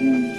Mm-hmm.